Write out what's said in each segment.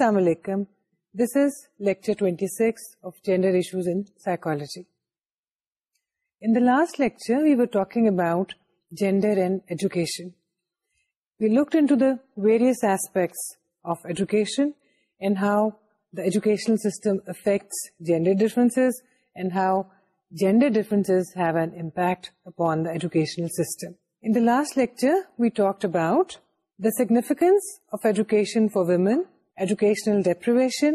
Last lecture we وبا جینڈرجو to the aspects how the education system affects gender difference and how gender difference and impact upon some داسٹ lecture we talk about the سکینس education for women educational deprivation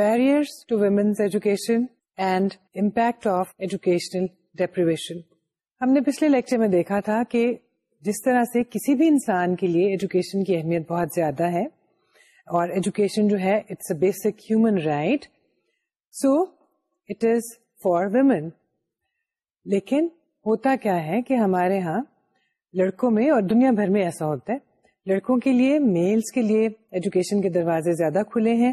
barriers to women's education and impact of educational deprivation ہم نے پچھلے lecture میں دیکھا تھا کہ جس طرح سے کسی بھی انسان کے لیے ایجوکیشن کی اہمیت بہت زیادہ ہے اور ایجوکیشن جو ہے it's a basic human right so it is for women لیکن ہوتا کیا ہے کہ ہمارے ہاں لڑکوں میں اور دنیا بھر میں ایسا ہوتا ہے لڑکوں کے لیے میلز کے لیے ایجوکیشن کے دروازے زیادہ کھلے ہیں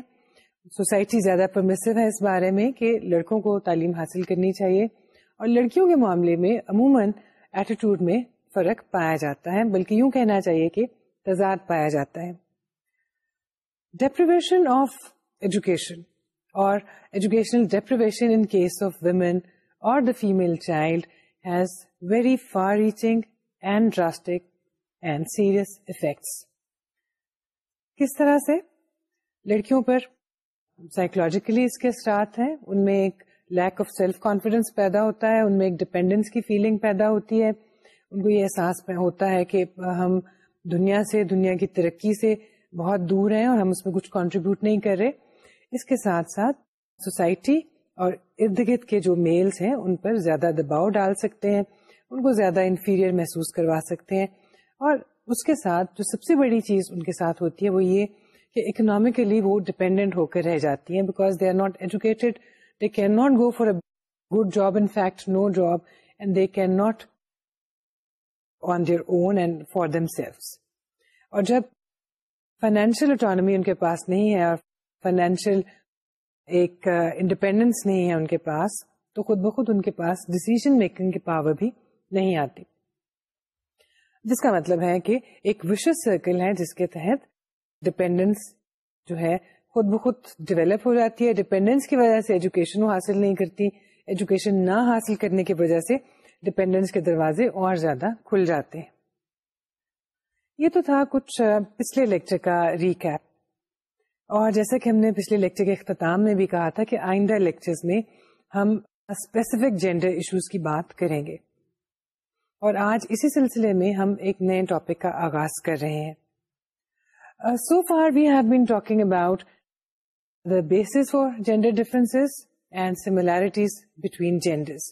سوسائٹی زیادہ پرمیسو ہے اس بارے میں کہ لڑکوں کو تعلیم حاصل کرنی چاہیے اور لڑکیوں کے معاملے میں عموماً ایٹیٹیوڈ میں فرق پایا جاتا ہے بلکہ یوں کہنا چاہیے کہ تضاد پایا جاتا ہے ڈیپریویشن آف ایجوکیشن اور educational deprivation in case of women اور the female child has very far reaching and drastic and serious effects کس طرح سے لڑکیوں پر سائیکولوجیکلی اس کے اثرات ہیں ان میں ایک لیک آف سیلف کانفیڈینس پیدا ہوتا ہے ان میں ایک ڈپینڈینس کی فیلنگ پیدا ہوتی ہے ان کو یہ احساس ہوتا ہے کہ ہم دنیا سے دنیا کی ترقی سے بہت دور ہیں اور ہم اس میں کچھ کانٹریبیوٹ نہیں کر رہے اس کے ساتھ ساتھ سوسائٹی اور ارد گرد کے جو میلس ہیں ان پر زیادہ دباؤ ڈال سکتے ہیں ان کو زیادہ انفیریئر محسوس کروا سکتے ہیں اور اس کے ساتھ جو سب سے بڑی چیز ان کے ساتھ ہوتی ہے وہ یہ کہ اکنامیکلی وہ ڈپینڈنٹ ہو کر رہ جاتی ہیں because they are not educated they can not go for a good job in fact no job and they can not earn their own and for them اور جب فائنینشیل اٹانمی ان کے پاس نہیں ہے اور فائنینشیل ایک انڈیپینڈنس uh, نہیں ہے ان کے پاس تو خود بخود ان کے پاس ڈسیزن میکنگ کی پاور بھی نہیں آتی جس کا مطلب ہے کہ ایک وش سرکل ہے جس کے تحت ڈپینڈینس جو ہے خود بخود ڈیولپ ہو جاتی ہے ڈپینڈینس کی وجہ سے ایجوکیشن وہ حاصل نہیں کرتی ایجوکیشن نہ حاصل کرنے کی وجہ سے ڈپینڈینس کے دروازے اور زیادہ کھل جاتے ہیں یہ تو تھا کچھ پچھلے لیکچر کا ریکیپ اور جیسا کہ ہم نے پچھلے لیکچر کے اختتام میں بھی کہا تھا کہ آئندہ لیکچرز میں ہم اسپیسیفک جینڈر ایشوز کی بات کریں گے اور آج اسی سلسلے میں ہم ایک نئے ٹاپک کا آغاز کر رہے ہیں so far we have been talking about the basis for gender difference and similarities between genders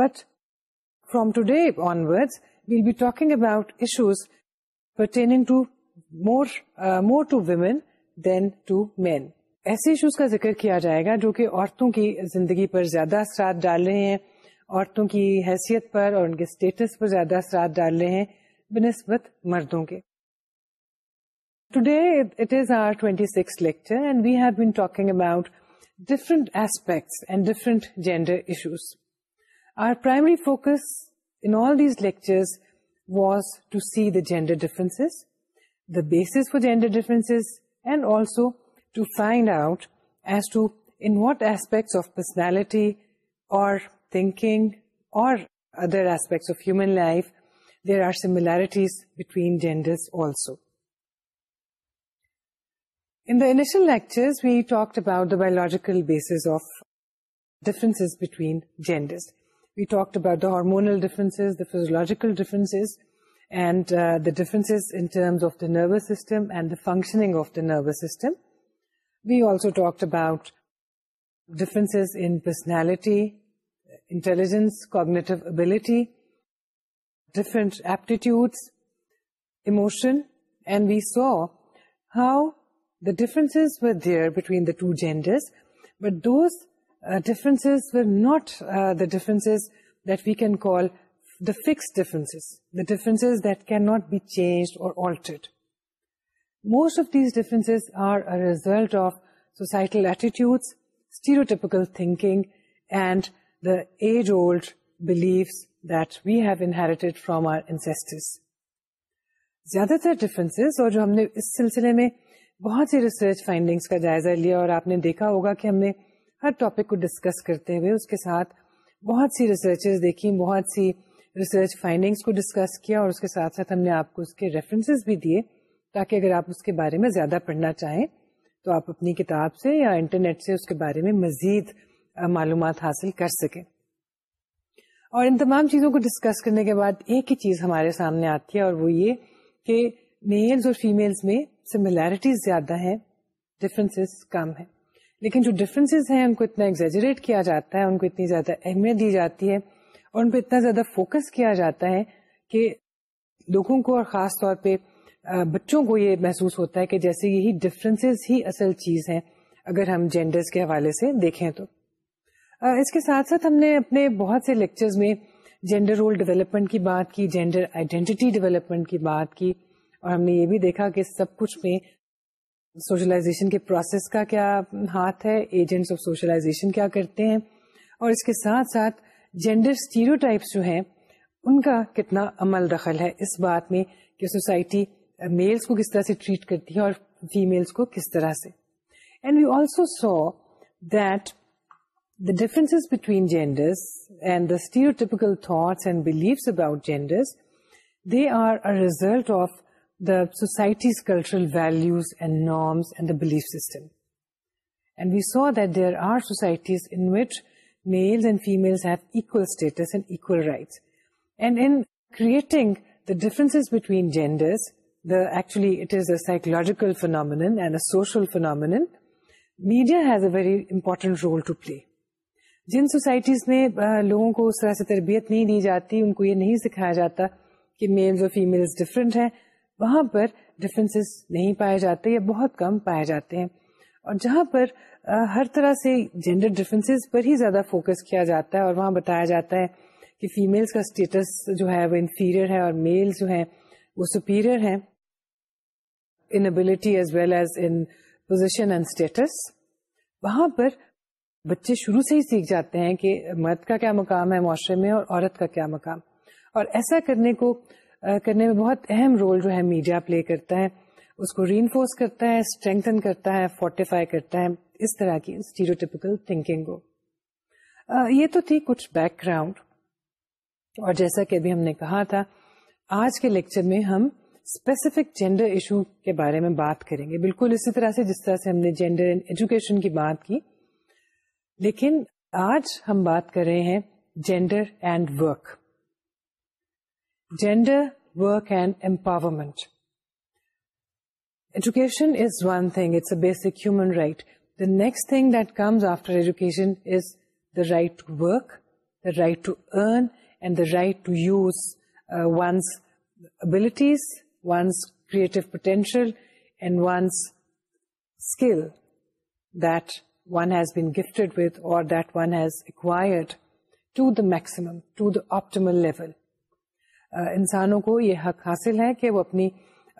but from today onward we'll be talking about issues pertaining to more more to women than to men ایسے issues کا ذکر کیا جائے گا جو کہ عورتوں کی زندگی پر زیادہ اثرات ڈال رہے ہیں عورتوں کی حیثیت پر اور ان کے اسٹیٹس پر زیادہ اثرات ڈال رہے ہیں بنسبت مردوں کے today it is our twenty six lecture and we have been talking about different aspects and different gender issues our primary focus in all these lectures was to see the gender differences the basis for gender differences and also to find out as to in what aspects of personality or thinking, or other aspects of human life, there are similarities between genders also. In the initial lectures, we talked about the biological basis of differences between genders. We talked about the hormonal differences, the physiological differences, and uh, the differences in terms of the nervous system and the functioning of the nervous system. We also talked about differences in personality, intelligence, cognitive ability, different aptitudes, emotion, and we saw how the differences were there between the two genders, but those uh, differences were not uh, the differences that we can call the fixed differences, the differences that cannot be changed or altered. Most of these differences are a result of societal attitudes, stereotypical thinking, and age old beliefs that we have inherited from our ancestors زیادہ تر difference اور جو ہم نے اس سلسلے میں بہت سی ریسرچ فائنڈنگس کا جائزہ لیا اور آپ نے دیکھا ہوگا کہ ہم نے ہر ٹاپک کو ڈسکس کرتے ہوئے اس کے ساتھ بہت سی ریسرچز دیکھی بہت سی ریسرچ فائنڈنگس کو ڈسکس کیا اور اس کے ساتھ ساتھ ہم نے آپ کو اس کے ریفرنسز بھی دیے تاکہ اگر آپ اس کے بارے میں زیادہ پڑھنا چاہیں تو آپ اپنی کتاب سے یا انٹرنیٹ سے اس کے بارے میں مزید معلومات حاصل کر سکیں اور ان تمام چیزوں کو ڈسکس کرنے کے بعد ایک ہی چیز ہمارے سامنے آتی ہے اور وہ یہ کہ میلز اور فیمیلز میں سملیرٹیز زیادہ ہیں ڈفرینسز کم ہیں لیکن جو ڈفرینسز ہیں ان کو اتنا ایگزیجریٹ کیا جاتا ہے ان کو اتنی زیادہ اہمیت دی جاتی ہے اور ان پہ اتنا زیادہ فوکس کیا جاتا ہے کہ لوگوں کو اور خاص طور پہ بچوں کو یہ محسوس ہوتا ہے کہ جیسے یہی ڈفرینسز ہی اصل چیز ہیں اگر ہم جینڈرز کے حوالے سے دیکھیں تو اس کے ساتھ ساتھ ہم نے اپنے بہت سے لیکچرز میں جینڈر رول ڈیولپمنٹ کی بات کی جینڈر آئیڈینٹی ڈیولپمنٹ کی بات کی اور ہم نے یہ بھی دیکھا کہ سب کچھ میں سوشلائزیشن کے پروسیس کا کیا ہاتھ ہے ایجنٹس آف سوشلائزیشن کیا کرتے ہیں اور اس کے ساتھ ساتھ جینڈر اسٹیریو ٹائپس جو ہیں ان کا کتنا عمل دخل ہے اس بات میں کہ سوسائٹی میلس کو کس طرح سے ٹریٹ کرتی ہے اور فیمیلس کو کس طرح سے and we also saw that The differences between genders and the stereotypical thoughts and beliefs about genders, they are a result of the society's cultural values and norms and the belief system. And we saw that there are societies in which males and females have equal status and equal rights. And in creating the differences between genders, actually it is a psychological phenomenon and a social phenomenon, media has a very important role to play. جن societies میں لوگوں کو اس طرح سے تربیت نہیں دی جاتی ان کو یہ نہیں سکھایا جاتا کہ میلز اور فیملز ڈفرینٹ ہیں وہاں پر ڈفرینس نہیں پائے جاتے یا بہت کم پائے جاتے ہیں اور جہاں پر ہر طرح سے جینڈر ڈفرینس پر ہی زیادہ فوکس کیا جاتا ہے اور وہاں بتایا جاتا ہے کہ فیملز کا اسٹیٹس جو ہے وہ انفیریئر ہے اور میل جو ہیں وہ سپیریئر ہیں in ability as well as in position and status وہاں پر بچے شروع سے ہی سیکھ جاتے ہیں کہ مرد کا کیا مقام ہے معاشرے میں اور عورت کا کیا مقام اور ایسا کرنے کو کرنے میں بہت اہم رول جو ہے میڈیا پلے کرتا ہے اس کو ری انفورس کرتا ہے اسٹرینتھن کرتا ہے فورٹیفائی کرتا ہے اس طرح کی اسٹیریوٹیپیکل تھنکنگ کو یہ تو تھی کچھ بیک گراؤنڈ اور جیسا کہ ابھی ہم نے کہا تھا آج کے لیکچر میں ہم اسپیسیفک جینڈر ایشو کے بارے میں بات کریں گے بالکل اسی طرح سے جس طرح سے ہم نے جینڈر ایجوکیشن کی بات کی لیکن آج ہم بات کر رہے ہیں gender and work gender work and empowerment education is one thing it's a basic human right the next thing that comes after education is the right to work the right to earn and the right to use one's abilities one's creative potential and one's skill that one has maximum to the optimal level انسانوں کو یہ حق حاصل ہے کہ وہ اپنی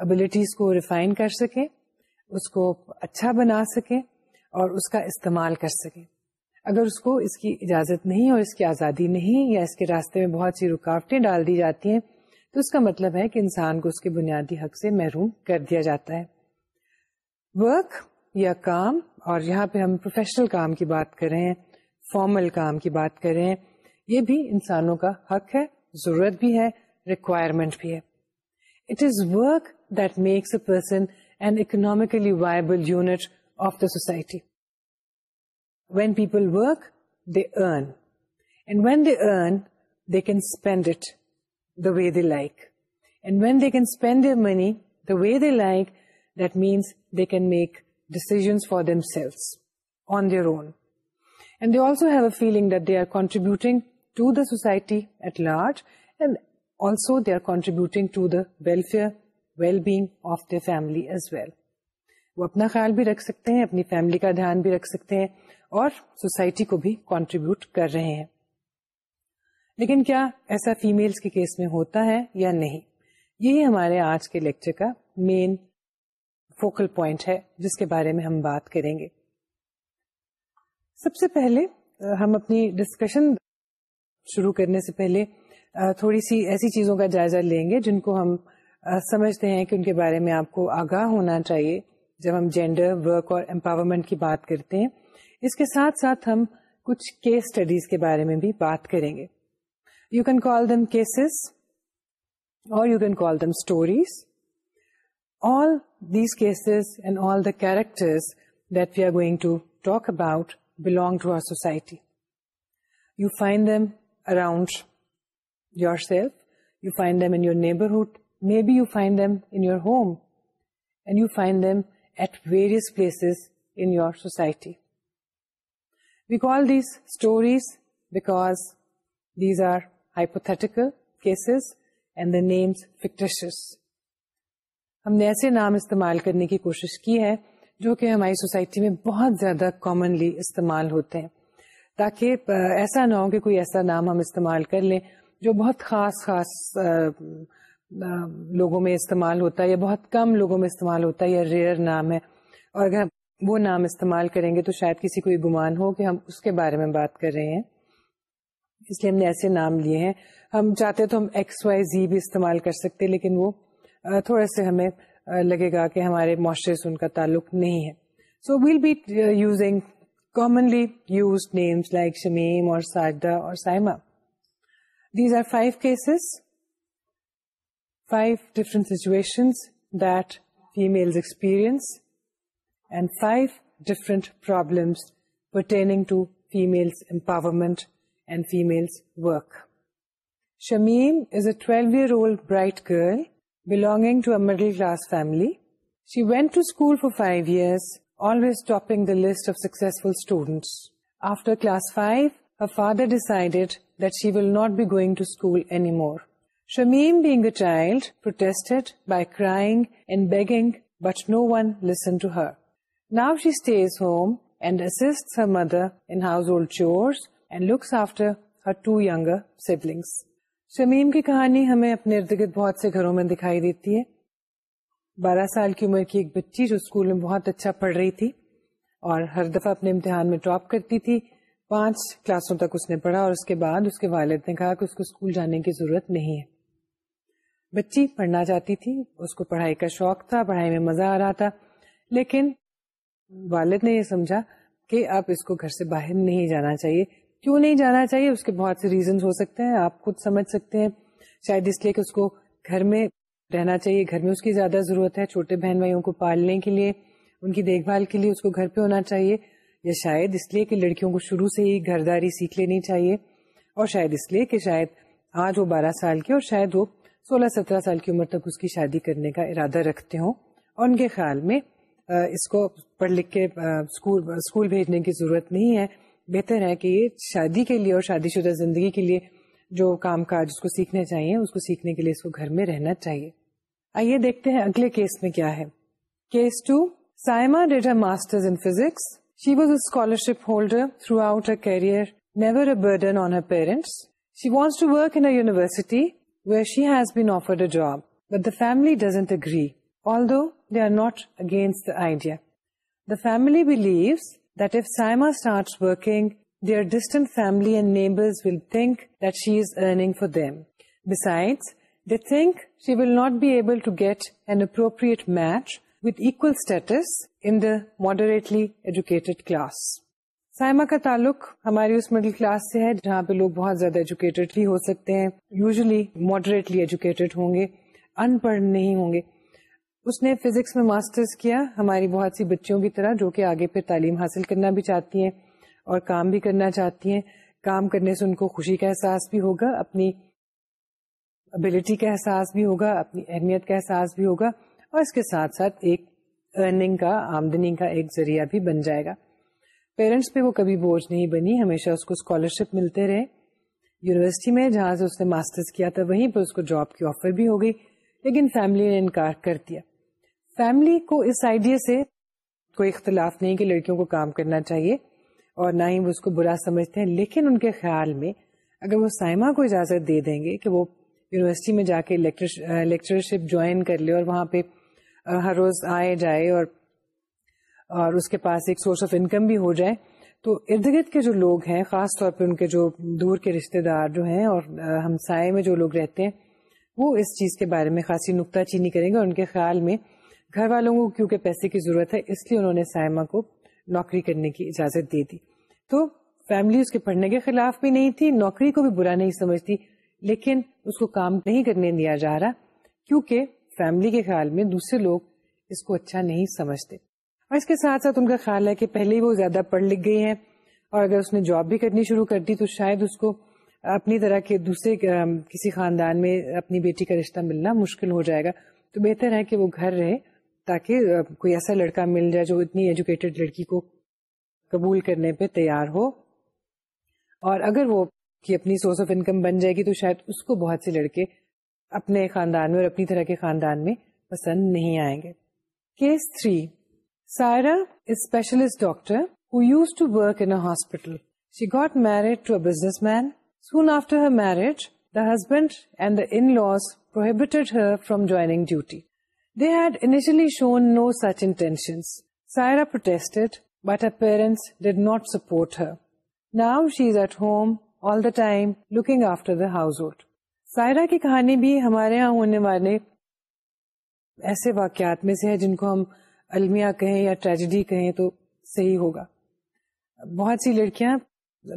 abilities کو ریفائن کر سکیں اس کو اچھا بنا سکیں اور اس کا استعمال کر سکیں اگر اس کو اس کی اجازت نہیں اور اس کی آزادی نہیں یا اس کے راستے میں بہت سی رکاوٹیں ڈال دی جاتی ہیں تو اس کا مطلب ہے کہ انسان کو اس کے بنیادی حق سے محروم کر دیا جاتا ہے ورک یا کام اور یہاں پہ ہم پروفیشنل کام کی بات کر رہے ہیں فارمل کام کی بات کر رہے ہیں یہ بھی انسانوں کا حق ہے ضرورت بھی ہے ریکوائرمنٹ بھی ہے it is work that makes a person an economically viable unit of the society when people work they earn and when they earn they can spend it the way they like and when they can spend their money the way they like that means they can make decisions for themselves on their own. And they also have a feeling that they are contributing to the society at large and also they are contributing to the welfare, well-being of their family as well. وہ اپنا خیال بھی رکھ سکتے ہیں اپنی family کا دھیان بھی رکھ سکتے ہیں اور سوسائٹی کو بھی کانٹریبیوٹ کر رہے ہیں لیکن کیا ایسا فیملس کے کیس میں ہوتا ہے یا نہیں یہی ہمارے آج کے لیکچر کا مین فوکل پوائنٹ ہے جس کے بارے میں ہم بات کریں گے سب سے پہلے ہم اپنی ڈسکشن شروع کرنے سے پہلے تھوڑی سی ایسی چیزوں کا جائزہ لیں گے جن کو ہم سمجھتے ہیں کہ ان کے بارے میں آپ کو آگاہ ہونا چاہیے جب ہم جینڈر ورک اور امپاورمنٹ کی بات کرتے ہیں اس کے ساتھ ساتھ ہم کچھ کیس اسٹڈیز کے بارے میں بھی بات کریں گے you can call them cases or you can call them stories all these cases and all the characters that we are going to talk about belong to our society. You find them around yourself, you find them in your neighborhood, maybe you find them in your home, and you find them at various places in your society. We call these stories because these are hypothetical cases and the names fictitious. ہم نے ایسے نام استعمال کرنے کی کوشش کی ہے جو کہ ہماری سوسائٹی میں بہت زیادہ کامنلی استعمال ہوتے ہیں تاکہ ایسا نہ ہو کہ کوئی ایسا نام ہم استعمال کر لیں جو بہت خاص خاص لوگوں میں استعمال ہوتا ہے یا بہت کم لوگوں میں استعمال ہوتا ہے یا ریئر نام ہے اور اگر ہم وہ نام استعمال کریں گے تو شاید کسی کو یہ گمان ہو کہ ہم اس کے بارے میں بات کر رہے ہیں اس لیے ہم نے ایسے نام لیے ہیں ہم چاہتے تو ہم ایکس وائی زی بھی استعمال کر سکتے لیکن وہ تھوڑے سے ہمیں لگے گا کہ ہمارے معاشرے سے ان کا تعلق نہیں ہے so we'll be using commonly used names like Shamim or Saida or Saima these are five cases five different situations that female experience and five different problems pertaining to females empowerment and females work Shamim is a twelve year old bright girl belonging to a middle-class family. She went to school for 5 years, always topping the list of successful students. After class 5, her father decided that she will not be going to school anymore. Shamim, being a child, protested by crying and begging, but no one listened to her. Now she stays home and assists her mother in household chores and looks after her 2 younger siblings. Shamim کی کہانی ہمیں اپنے ارد گرد بہت سے گھروں میں دکھائی دیتی ہے بارہ سال کی عمر کی ایک بچی جو اسکول میں بہت اچھا پڑھ رہی تھی اور ہر دفعہ اپنے امتحان میں ٹاپ کرتی تھی پانچ کلاسوں تک اس نے پڑھا اور اس کے بعد اس کے والد نے کہا کہ اس کو اسکول جانے کی ضرورت نہیں ہے بچی پڑھنا چاہتی تھی اس کو پڑھائی کا شوق تھا پڑھائی میں مزہ آ رہا تھا لیکن والد نے یہ سمجھا کہ اب اس کو گھر سے باہر نہیں جانا چاہیے کیوں نہیں جانا چاہیے اس کے بہت سے ریزنس ہو سکتے ہیں آپ خود سمجھ سکتے ہیں شاید اس لیے کہ اس کو گھر میں رہنا چاہیے گھر میں اس کی زیادہ ضرورت ہے چھوٹے بہن بھائیوں کو پالنے کے لیے ان کی دیکھ بھال کے لیے اس کو گھر پہ ہونا چاہیے یا شاید اس لیے کہ لڑکیوں کو شروع سے ہی گھرداری سیکھ لینی چاہیے اور شاید اس لیے کہ شاید آج وہ بارہ سال کے اور شاید وہ سولہ سترہ سال کی عمر تک اس کی شادی کرنے کا ارادہ رکھتے ہوں اور ان کے خیال میں اس کو پڑھ لکھ کے اسکول بھیجنے کی ضرورت نہیں ہے بہتر ہے کہ شادی کے لیے اور شادی شدہ زندگی کے لیے جو کام کاج اس کو سیکھنا چاہیے اس کو سیکھنے کے لیے اس کو گھر میں رہنا چاہیے آئیے دیکھتے ہیں اگلے کیس میں کیا ہے case two Saima she was a scholarship holder throughout a burden on her parents she wants to work in university where she has been job but the family doesn't agree although they are not idea the family believes that if Saima start working their distant family and neighbours will think that she is earning for them beside that she will not be able to get an appropriate match with x an the moderately educated class Saima کا تعلق ہمارے اس middle class سے ہے جہاں پہ لوگ بہت زیادہ ایجوکیٹڈ بھی ہو سکتے ہیں یوزلی ماڈریٹلی ایجوکیٹڈ ہوں گے ان پڑھ نہیں ہوں گے اس نے فزکس میں ماسٹرز کیا ہماری بہت سی بچیوں کی طرح جو کہ آگے پھر تعلیم حاصل کرنا بھی چاہتی ہیں اور کام بھی کرنا چاہتی ہیں کام کرنے سے ان کو خوشی کا احساس بھی ہوگا اپنی ابلٹی کا احساس بھی ہوگا اپنی اہمیت کا احساس بھی ہوگا اور اس کے ساتھ ساتھ ایک ارننگ کا آمدنی کا ایک ذریعہ بھی بن جائے گا پیرنٹس پہ وہ کبھی بوجھ نہیں بنی ہمیشہ اس کو اسکالرشپ ملتے رہے یونیورسٹی میں جہاں سے اس نے ماسٹرز کیا تھا وہیں پہ اس کو جاب کی آفر بھی ہو گئی لیکن فیملی نے انکار کر دیا فیملی کو اس آئیڈیا سے کوئی اختلاف نہیں کہ لڑکیوں کو کام کرنا چاہیے اور نہ ہی وہ اس کو برا سمجھتے ہیں لیکن ان کے خیال میں اگر وہ سائما کو اجازت دے دیں گے کہ وہ یونیورسٹی میں جا کے لیکچرشپ جوائن کر لے اور وہاں پہ ہر روز آئے جائے اور اور اس کے پاس ایک سورس آف انکم بھی ہو جائے تو ارد گرد کے جو لوگ ہیں خاص طور پہ ان کے جو دور کے رشتے دار جو ہیں اور ہمسائے میں جو لوگ رہتے ہیں وہ اس چیز کے بارے میں خاصی نکتہ چینی کریں گے اور ان کے خیال میں گھر والوں کو کیونکہ پیسے کی ضرورت ہے اس لیے انہوں نے سائما کو نوکری کرنے کی اجازت دے دی تو فیملی اس کے پڑھنے کے خلاف بھی نہیں تھی نوکری کو بھی برا نہیں سمجھتی لیکن اس کو کام نہیں کرنے دیا جا رہا کیونکہ فیملی کے خیال میں دوسرے لوگ اس کو اچھا نہیں سمجھتے اور اس کے ساتھ ساتھ ان کا خیال ہے کہ پہلے ہی وہ زیادہ پڑھ لکھ گئی ہیں اور اگر اس نے جاب بھی کرنی شروع کر دی تو شاید اس کو اپنی طرح کے دوسرے کسی خاندان میں اپنی بیٹی کا رشتہ ملنا مشکل ہو جائے گا تو بہتر ہے کہ وہ گھر رہے تاکہ کوئی ایسا لڑکا مل جائے جو اتنی ایجوکیٹڈ لڑکی کو قبول کرنے پہ تیار ہو اور اگر وہ کی اپنی سورس آف انکم بن جائے گی تو شاید اس کو بہت سے لڑکے اپنے خاندان میں اور اپنی طرح کے خاندان میں پسند نہیں آئیں گے case three Saira specialist doctor who used to work a she got married to marriage, man soon after the in and laws her from joining duty this no such intention Saira protest but parents did not support now she is at home all the time looking after the house Saira کی کہانی بھی ہمارے یہاں ہونے والے ایسے واقعات میں سے ہے جن کو ہم المیہ کہیں یا ٹریجڈی کہیں تو صحیح ہوگا بہت سی لڑکیاں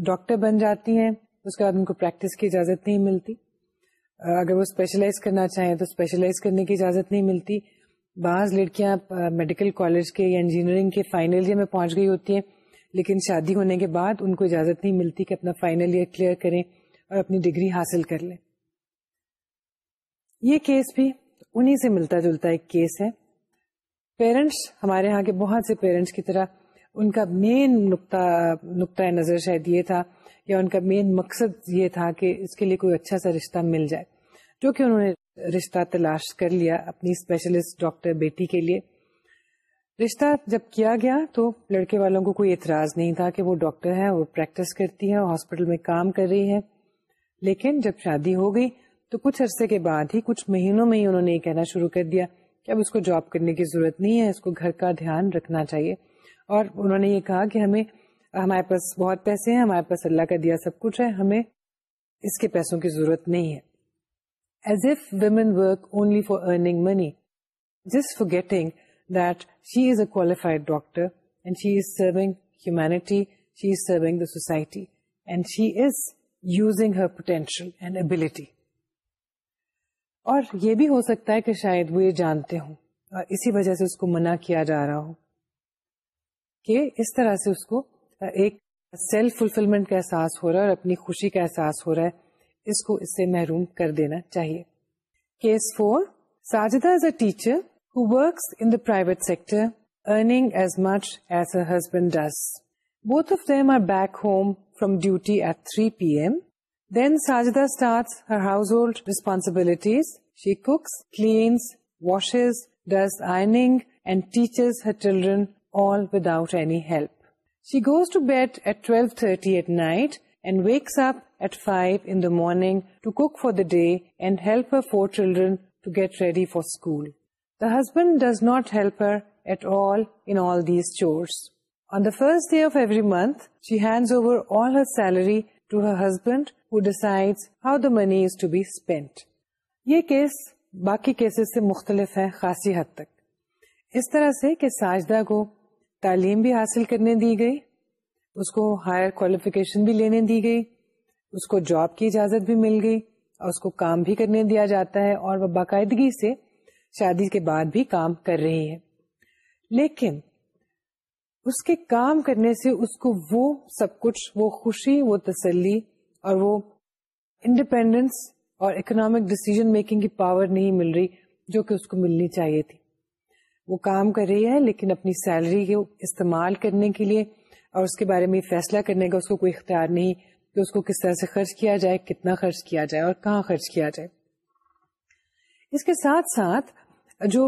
ڈاکٹر بن جاتی ہیں اس کے بعد ان کو پریکٹس کی اجازت نہیں ملتی اگر وہ اسپیشلائز کرنا چاہیں تو اسپیشلائز کرنے کی اجازت نہیں ملتی بعض لڑکیاں میڈیکل کالج کے یا انجینئرنگ کے فائنل ایئر میں پہنچ گئی ہوتی ہیں لیکن شادی ہونے کے بعد ان کو اجازت نہیں ملتی کہ اپنا فائنل ایئر کلیئر کریں اور اپنی ڈگری حاصل کر لیں یہ کیس بھی انہیں سے ملتا جلتا ایک کیس ہے پیرنٹس ہمارے یہاں کے بہت سے پیرنٹس کی طرح ان کا مین نقطہ نقطۂ نظر شاید یہ تھا یا ان کا مین مقصد یہ تھا کہ اس کے لیے کوئی اچھا سا رشتہ مل جائے جو کہ انہوں نے رشتہ تلاش کر لیا اپنی اسپیشلسٹ ڈاکٹر بیٹی کے لیے رشتہ جب کیا گیا تو لڑکے والوں کو کوئی اعتراض نہیں تھا کہ وہ ڈاکٹر ہے وہ پریکٹس کرتی ہے ہاسپٹل میں کام کر رہی ہے لیکن جب شادی ہو گئی تو کچھ عرصے کے بعد ہی کچھ مہینوں میں ہی انہوں نے یہ کہنا شروع کر دیا کہ اب اس کو جاب کرنے کی ضرورت نہیں ہے اس کو گھر کا دھیان رکھنا چاہیے اور انہوں نے یہ کہا کہ ہمیں ہمارے پاس بہت پیسے ہیں ہمارے پاس اللہ کا دیا سب کچھ ہے ہمیں اس کے پیسوں کی ضرورت نہیں ہے as if women work only for earning money just for getting that she is a qualified doctor and she is serving humanity she is serving the society and she is using her potential and ability اور یہ بھی ہو سکتا ہے کہ شاید وہ یہ جانتے ہوں اور اسی وجہ سے اس کو منع کیا جا رہا ہو کہ اس طرح سے اس کو ایک سیلف فلفلمنٹ کا احساس ہو رہا ہے اور اپنی خوشی کا احساس ہو رہا ہے اس کو اس سے محروم کر دینا چاہیے case four Sajida is a teacher who works in the private sector earning as much as a husband does both of them are back home from duty at three P M then Sajida start her household responsibilities she cooks cleans wash does ironing and teaches her children all without help she goes to bed at twelve thirty at night for children ready for band not day of every month hand over salary to her husband decide how the money is to be spend یہ case باقی cases سے مختلف ہے خاصی حد تک اس طرح سے کہ ساجدہ کو تعلیم بھی حاصل کرنے دی گئی اس کو ہائر کوالیفیکیشن بھی لینے دی گئی اس کو جاب کی اجازت بھی مل گئی اور اس کو کام بھی کرنے دیا جاتا ہے اور وہ باقاعدگی سے شادی کے بعد بھی کام کر رہی ہے لیکن اس کے کام کرنے سے اس کو وہ سب کچھ وہ خوشی وہ تسلی اور وہ انڈیپینڈینس اور اکنامک ڈسیزن میکنگ کی پاور نہیں مل رہی جو کہ اس کو ملنی چاہیے تھی وہ کام کر رہی ہے لیکن اپنی سیلری کے استعمال کرنے کے لیے اور اس کے بارے میں فیصلہ کرنے کا اس کو کوئی اختیار نہیں کہ اس کو کس طرح سے خرچ کیا جائے کتنا خرچ کیا جائے اور کہاں خرچ کیا جائے اس کے ساتھ ساتھ جو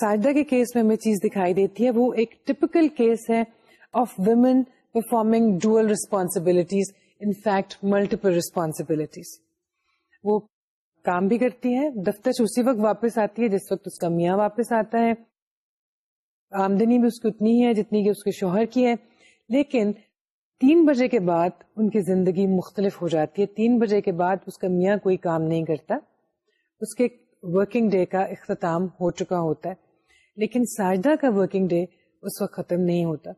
ساجدہ کے کیس میں ہمیں چیز دکھائی دیتی ہے وہ ایک ٹپکل کیس ہے of women performing dual responsibilities in fact multiple responsibilities وہ کام بھی کرتی ہے دفتر اسی وقت واپس آتی ہے جس وقت اس کا میاں واپس آتا ہے آمدنی بھی اس کی اتنی ہی ہے جتنی کہ اس کے شوہر کی ہے لیکن تین بجے کے بعد ان کی زندگی مختلف ہو جاتی ہے تین بجے کے بعد اس کا میاں کوئی کام نہیں کرتا اس کے ورکنگ ڈے کا اختتام ہو چکا ہوتا ہے لیکن ساجدہ کا ورکنگ ڈے اس وقت ختم نہیں ہوتا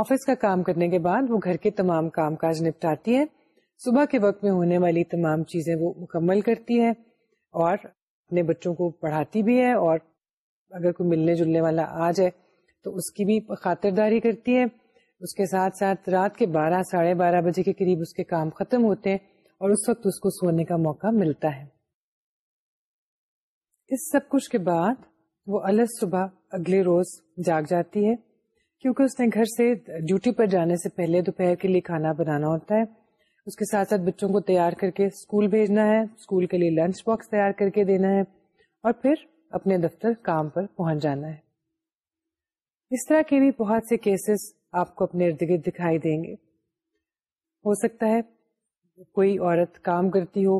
آفس کا کام کرنے کے بعد وہ گھر کے تمام کام کاج نپٹاتی ہے صبح کے وقت میں ہونے والی تمام چیزیں وہ مکمل کرتی ہے اور اپنے بچوں کو پڑھاتی بھی ہے اور اگر کوئی ملنے جلنے والا آ جائے تو اس کی بھی خاطرداری کرتی ہے اس کے ساتھ ساتھ رات کے بارہ ساڑھے بارہ بجے کے قریب اس کے کام ختم ہوتے ہیں اور اس وقت اس کو سونے کا موقع ملتا ہے اس سب کچھ کے بعد وہ الگ صبح اگلے روز جاگ جاتی ہے کیونکہ اس نے گھر سے ڈیوٹی پر جانے سے پہلے دوپہر کے لیے کھانا بنانا ہوتا ہے اس کے ساتھ ساتھ بچوں کو تیار کر کے اسکول بھیجنا ہے اسکول کے لیے لنچ باکس تیار کر کے دینا ہے اور پھر اپنے دفتر کام پر پہنچ جانا ہے اس طرح کے بھی بہت سے کیسز آپ کو اپنے ارد گرد دکھائی دیں گے ہو سکتا ہے کوئی عورت کام کرتی ہو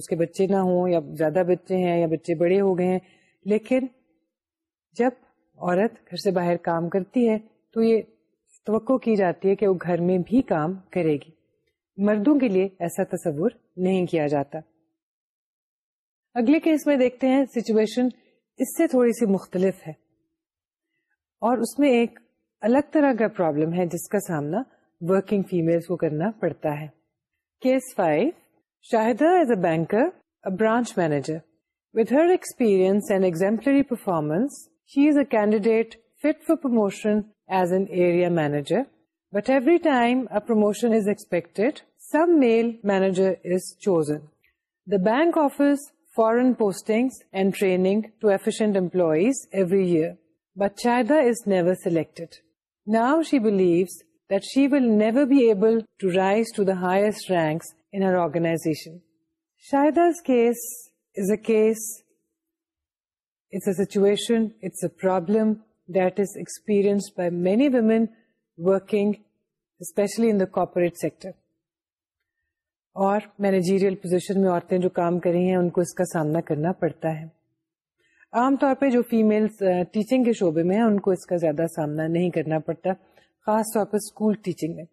اس کے بچے نہ ہوں یا زیادہ بچے ہیں یا بچے بڑے ہو گئے ہیں لیکن جب عورت گھر سے باہر کام کرتی ہے تو یہ توقع کی جاتی ہے کہ وہ گھر میں بھی کام کرے گی مردوں کے لیے ایسا تصور نہیں کیا جاتا اگلے کیس میں دیکھتے ہیں سچویشن اس سے تھوڑی سی مختلف ہے اور اس میں ایک الگ طرح کا پرابلم ہے جس کا سامنا ورکنگ فیمل کو کرنا پڑتا ہے case five Shahida is a banker branch manager with her experience and exemplary performance she is a candidate fit promotion as an area manager but every time promotion is expect some male manager is chosen the bank offers foreign posting and training to efficient employees every year but Shahida is never selected in she organization. That she will never be able a a it's a problem it's a problem by is women by many in working corporate sector اور managerial position میں عورتیں جو کام ہیں ان کو اس کا سامنا کرنا پڑتا ہے عام طور پہ جو فیملس ٹیچنگ کے شعبے میں ہیں ان کو اس کا زیادہ سامنا نہیں کرنا پڑتا خاص طور پر اسکول ٹیچنگ میں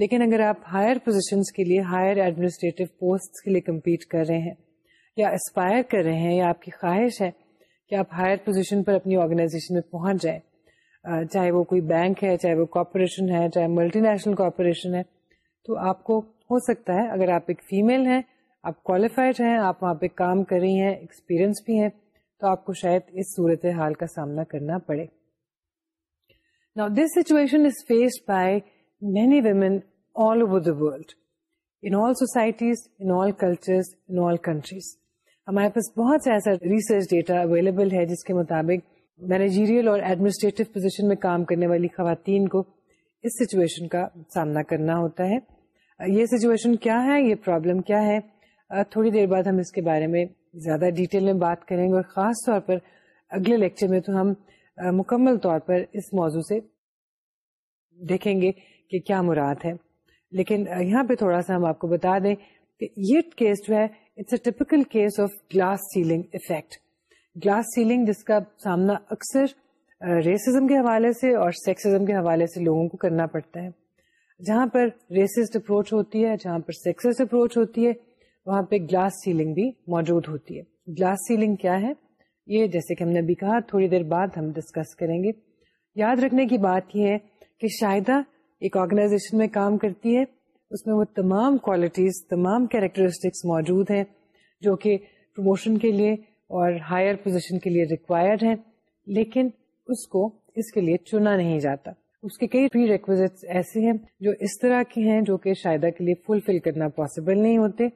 لیکن اگر آپ ہائر پوزیشنس کے لیے ہائر ایڈمنسٹریٹو پوسٹ کے لیے کمپیٹ کر رہے ہیں یا اسپائر کر رہے ہیں یا آپ کی خواہش ہے کہ آپ ہائر پوزیشن پر اپنی آرگنائزیشن میں پہنچ جائیں چاہے وہ کوئی بینک ہے چاہے وہ کارپوریشن ہے چاہے ملٹی نیشنل کارپوریشن ہے تو آپ کو ہو سکتا ہے اگر آپ ایک فیمل ہیں آپ کوالیفائڈ ہیں آپ وہاں پہ کام کر رہی ہیں ایکسپیرئنس بھی ہیں تو آپ کو شاید اس صورت حال کا سامنا کرنا پڑے ہمارے پاس بہت سے ایسا ریسرچ ڈیٹا اویلیبل ہے جس کے مطابق مینیجیریل اور ایڈمنسٹریٹو پوزیشن میں کام کرنے والی خواتین کو اس سچویشن کا سامنا کرنا ہوتا ہے یہ سچویشن کیا ہے یہ پرابلم کیا ہے تھوڑی دیر بعد ہم اس کے بارے میں زیادہ ڈیٹیل میں بات کریں گے اور خاص طور پر اگلے لیکچر میں تو ہم مکمل طور پر اس موضوع سے دیکھیں گے کہ کیا مراد ہے لیکن یہاں پہ تھوڑا سا ہم آپ کو بتا دیں کہ یہ کیس جو ہے it's a typical case of glass ceiling effect glass ceiling جس کا سامنا اکثر ریسزم کے حوالے سے اور سیکسزم کے حوالے سے لوگوں کو کرنا پڑتا ہے جہاں پر ریسسٹ اپروچ ہوتی ہے جہاں پر سیکسسٹ اپروچ ہوتی ہے وہاں پہ گلاس سیلنگ بھی موجود ہوتی ہے گلاس سیلنگ کیا ہے یہ جیسے کہ ہم نے بھی کہا تھوڑی دیر بعد ہم ڈسکس کریں گے یاد رکھنے کی بات یہ ہے کہ شاہدہ ایک آرگنائزیشن میں کام کرتی ہے اس میں وہ تمام کوالٹیز تمام کیریکٹرسٹکس موجود ہیں جو کہ پروموشن کے لیے اور ہائر پوزیشن کے لیے ریکوائرڈ ہیں لیکن اس کو اس کے لیے چنا نہیں جاتا اس کے کئی ریکوزٹس ایسے ہیں جو اس طرح کے ہیں جو کہ شاہدہ کے لیے فلفل کرنا پاسبل نہیں ہوتے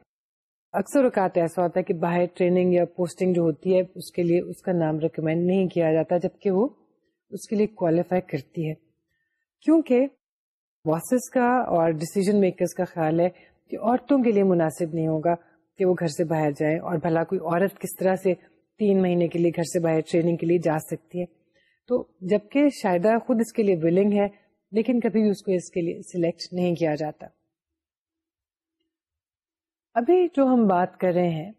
اکثر اوقات ایسا ہوتا ہے کہ باہر ٹریننگ یا پوسٹنگ جو ہوتی ہے اس کے لیے اس کا نام ریکمینڈ نہیں کیا جاتا جبکہ وہ اس کے لیے کوالیفائی کرتی ہے کیونکہ باسز کا اور ڈسیزن میکرز کا خیال ہے کہ عورتوں کے لیے مناسب نہیں ہوگا کہ وہ گھر سے باہر جائیں اور بھلا کوئی عورت کس طرح سے تین مہینے کے لیے گھر سے باہر ٹریننگ کے لیے جا سکتی ہے تو جبکہ شاہدہ خود اس کے لیے ولنگ ہے لیکن کبھی بھی اس کو اس کے لیے سلیکٹ نہیں کیا جاتا ابھی جو ہم بات کر رہے ہیں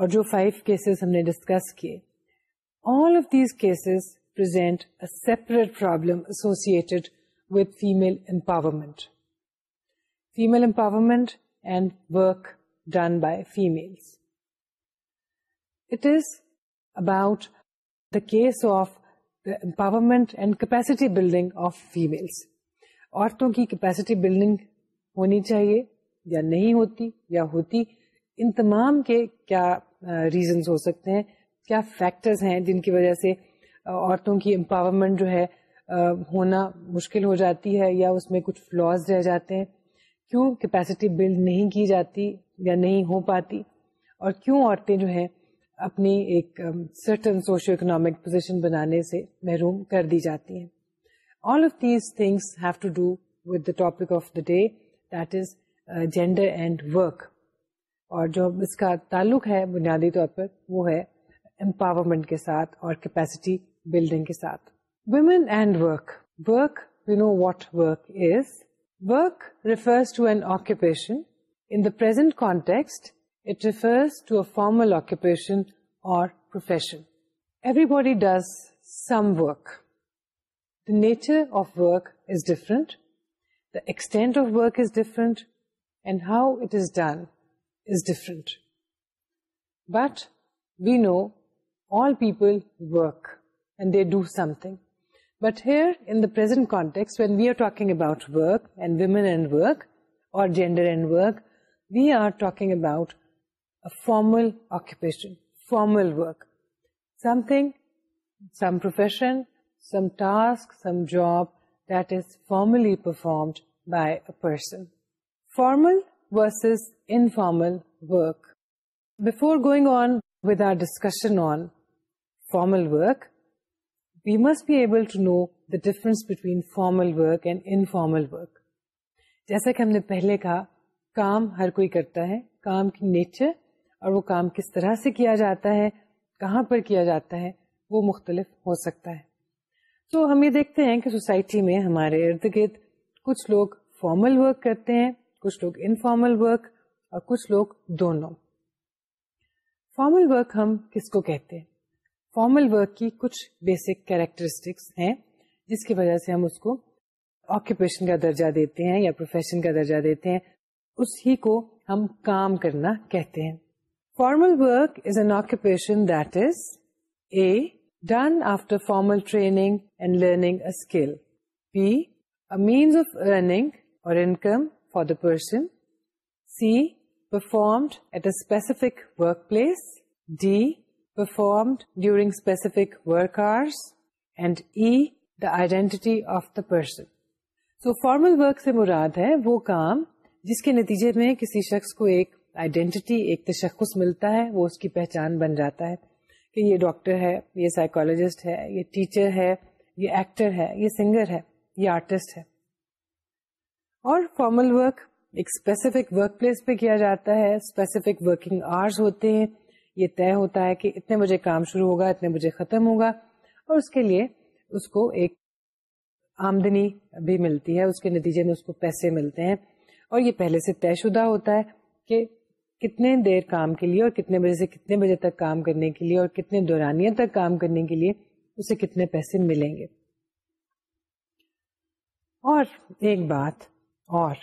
اور جو فائیو کیسز ہم نے ڈسکس کیے all of these cases present a separate problem associated with female empowerment female empowerment and work done by female it is about the case of empowerment and capacity building of females عورتوں کی capacity building ہونی چاہیے یا نہیں ہوتی یا ہوتی ان تمام کے کیا ریزنز ہو سکتے ہیں کیا فیکٹرز ہیں جن کی وجہ سے عورتوں کی امپاورمنٹ جو ہے ہونا مشکل ہو جاتی ہے یا اس میں کچھ فلاز رہ جاتے ہیں کیوں کیپیسٹی بلڈ نہیں کی جاتی یا نہیں ہو پاتی اور کیوں عورتیں جو ہیں اپنی ایک سرٹن سوشو اکنامک پوزیشن بنانے سے محروم کر دی جاتی ہیں all of these things have to do with the topic of the day that is gender and work اور جو اس کا تعلق ہے بنیادی طور پر وہ ہے امپاورمنٹ کے ساتھ اور کیپیسٹی بلڈنگ کے ساتھ women and work work now what work is work refers to an occupation in the present context it refers to a formal occupation or profession everybody does some work nature of work is different the extent of work is different ؤ it is done but we know all people do some the present context about women and work or gender and work we are talk about formal occupation formal work something some profession some task job that is formally performed by person formal versus informal work before going on with our discussion on formal work we must be able to know the difference between formal work and informal work جیسا کہ ہم نے پہلے کہا کام ہر کوئی کرتا ہے کام کی نیچر اور وہ کام کس طرح سے کیا جاتا ہے کہاں پر کیا جاتا ہے وہ مختلف ہو سکتا ہے تو ہم یہ دیکھتے ہیں کہ سوسائٹی میں ہمارے ارد گرد کچھ لوگ فارمل ورک کرتے ہیں کچھ لوگ انفارمل ورک اور کچھ لوگ دونوں فارمل ورک ہم کس کو کہتے ہیں فارمل ورک کی کچھ بیسک کیریکٹرسٹکس ہیں جس کی وجہ سے ہم اس کو آکوپیشن کا درجہ دیتے ہیں یا پروفیشن کا درجہ دیتے ہیں اس ہی کو ہم کام کرنا کہتے ہیں formal work is an occupation that is A done after formal training and learning a skill B a means of earning or income for the person C performed at a specific work place D performed during specific work hours and E the identity of the person so formal work سے مراد ہے وہ کام جس کے نتیجے میں کسی شخص کو ایک آئیڈینٹی ایک تشخص ملتا ہے وہ اس کی پہچان بن جاتا ہے کہ یہ ڈاکٹر ہے یہ سائیکولوجسٹ ہے یہ ٹیچر ہے یہ ایکٹر ہے یہ سنگر ہے یہ آرٹسٹ ہے اور فارمل ورک ایک اسپیسیفک ورک پلیس پہ کیا جاتا ہے اسپیسیفک ورکنگ آورس ہوتے ہیں یہ طے ہوتا ہے کہ اتنے بجے کام شروع ہوگا اتنے بجے ختم ہوگا اور اس کے لیے اس کو ایک آمدنی بھی ملتی ہے اس کے نتیجے میں اس کو پیسے ملتے ہیں اور یہ پہلے سے طے شدہ ہوتا ہے کہ کتنے دیر کام کے لیے اور کتنے بجے سے کتنے بجے تک کام کرنے کے لیے اور کتنے دورانیہ تک کام کرنے کے لیے اسے کتنے پیسے ملیں گے اور ایک بات اور